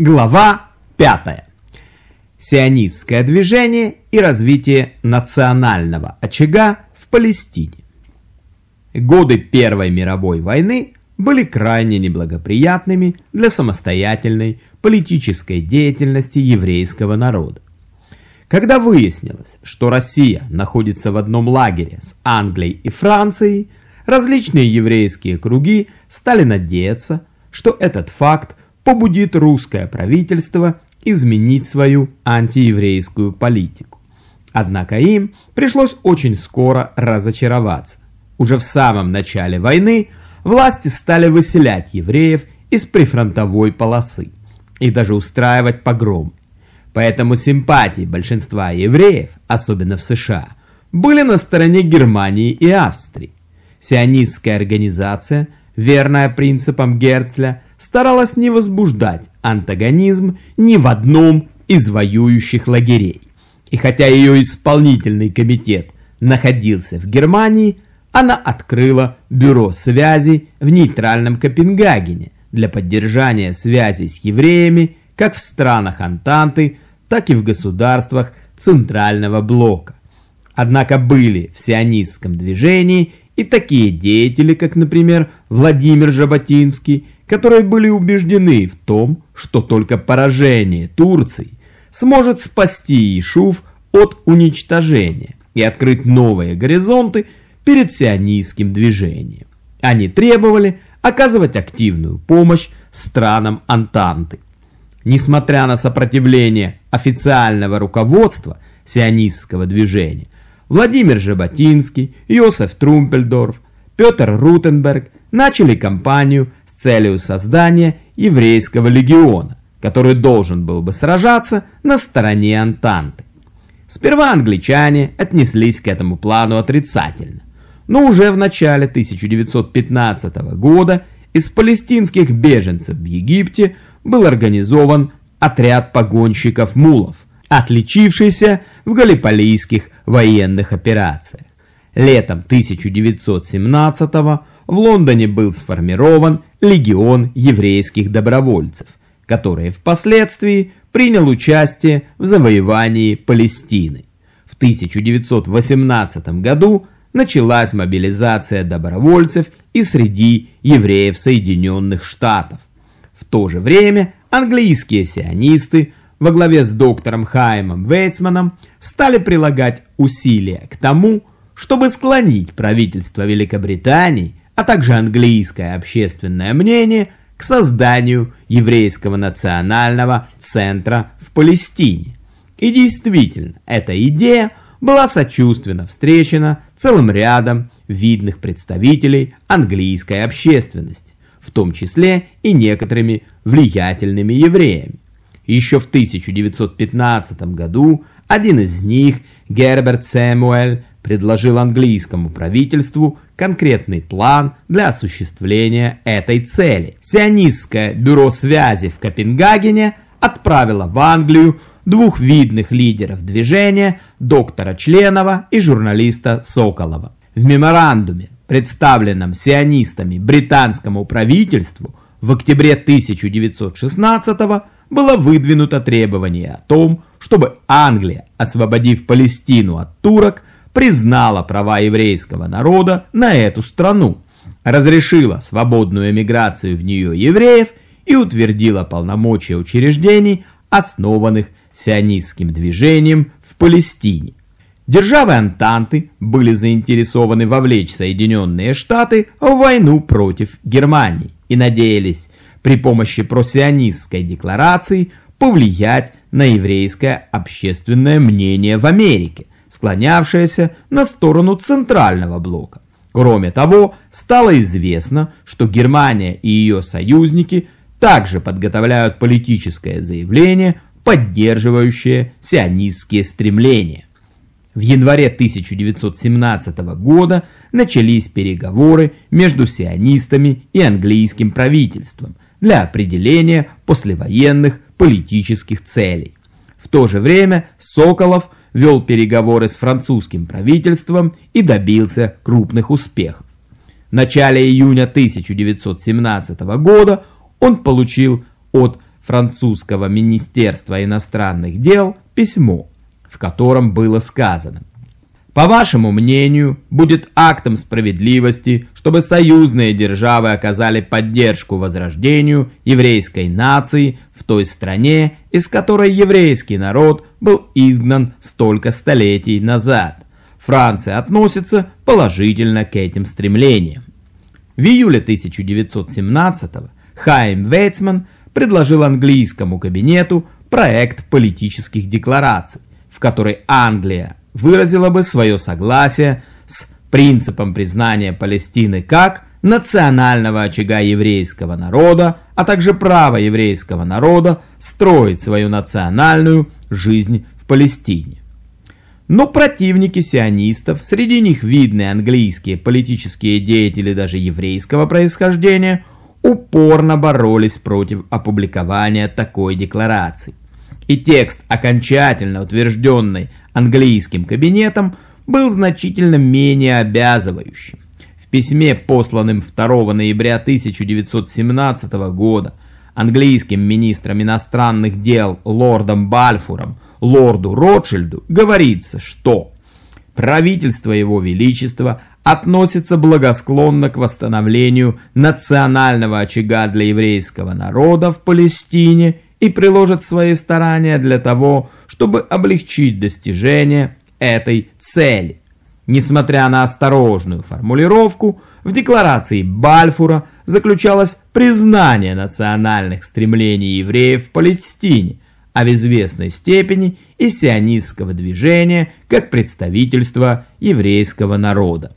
Глава 5. Сионистское движение и развитие национального очага в Палестине. Годы Первой мировой войны были крайне неблагоприятными для самостоятельной политической деятельности еврейского народа. Когда выяснилось, что Россия находится в одном лагере с Англией и Францией, различные еврейские круги стали надеяться, что этот факт побудит русское правительство изменить свою антиеврейскую политику. Однако им пришлось очень скоро разочароваться. Уже в самом начале войны власти стали выселять евреев из прифронтовой полосы и даже устраивать погромы. Поэтому симпатии большинства евреев, особенно в США, были на стороне Германии и Австрии. Сионистская организация, верная принципам Герцля, старалась не возбуждать антагонизм ни в одном из воюющих лагерей. И хотя ее исполнительный комитет находился в Германии, она открыла бюро связи в нейтральном Копенгагене для поддержания связей с евреями как в странах Антанты, так и в государствах Центрального блока. Однако были в сионистском движении и такие деятели, как, например, Владимир Жаботинский, которые были убеждены в том, что только поражение Турции сможет спасти Ишуф от уничтожения и открыть новые горизонты перед сионистским движением. Они требовали оказывать активную помощь странам Антанты. Несмотря на сопротивление официального руководства сионистского движения, Владимир Жаботинский, Йосеф Трумпельдорф, Петр Рутенберг начали кампанию целью создания еврейского легиона, который должен был бы сражаться на стороне Антанты. Сперва англичане отнеслись к этому плану отрицательно, но уже в начале 1915 года из палестинских беженцев в Египте был организован отряд погонщиков-мулов, отличившийся в галиполийских военных операциях. Летом 1917 года в Лондоне был сформирован легион еврейских добровольцев, который впоследствии принял участие в завоевании Палестины. В 1918 году началась мобилизация добровольцев и среди евреев Соединенных Штатов. В то же время английские сионисты во главе с доктором Хаймом Вейцманом стали прилагать усилия к тому, чтобы склонить правительство Великобритании а также английское общественное мнение к созданию еврейского национального центра в Палестине. И действительно, эта идея была сочувственно встречена целым рядом видных представителей английской общественности, в том числе и некоторыми влиятельными евреями. Еще в 1915 году один из них, Герберт Сэмуэль, предложил английскому правительству конкретный план для осуществления этой цели. Сионистское бюро связи в Копенгагене отправило в Англию двух видных лидеров движения, доктора Членова и журналиста Соколова. В меморандуме, представленном сионистами британскому правительству в октябре 1916 было выдвинуто требование о том, чтобы Англия, освободив Палестину от турок, признала права еврейского народа на эту страну, разрешила свободную эмиграцию в нее евреев и утвердила полномочия учреждений, основанных сионистским движением в Палестине. Державы Антанты были заинтересованы вовлечь Соединенные Штаты в войну против Германии и надеялись при помощи просионистской декларации повлиять на еврейское общественное мнение в Америке – склонявшаяся на сторону центрального блока. Кроме того, стало известно, что Германия и ее союзники также подготовляют политическое заявление, поддерживающее сионистские стремления. В январе 1917 года начались переговоры между сионистами и английским правительством для определения послевоенных политических целей. В то же время Соколов – вел переговоры с французским правительством и добился крупных успехов. В начале июня 1917 года он получил от французского Министерства иностранных дел письмо, в котором было сказано по вашему мнению, будет актом справедливости, чтобы союзные державы оказали поддержку возрождению еврейской нации в той стране, из которой еврейский народ был изгнан столько столетий назад. Франция относится положительно к этим стремлениям. В июле 1917 Хайм Вейцман предложил английскому кабинету проект политических деклараций, в которой Англия выразила бы свое согласие с принципом признания Палестины как национального очага еврейского народа, а также право еврейского народа строить свою национальную жизнь в Палестине. Но противники сионистов, среди них видные английские политические деятели даже еврейского происхождения, упорно боролись против опубликования такой декларации. И текст, окончательно утвержденный английским кабинетом был значительно менее обязывающим. В письме, посланном 2 ноября 1917 года английским министром иностранных дел лордом Бальфуром, лорду Ротшильду, говорится, что правительство его величества относится благосклонно к восстановлению национального очага для еврейского народа в Палестине и приложит свои старания для того, чтобы облегчить достижение этой цели. Несмотря на осторожную формулировку, в декларации Бальфура заключалось признание национальных стремлений евреев в Палестине, а в известной степени и сионистского движения как представительства еврейского народа.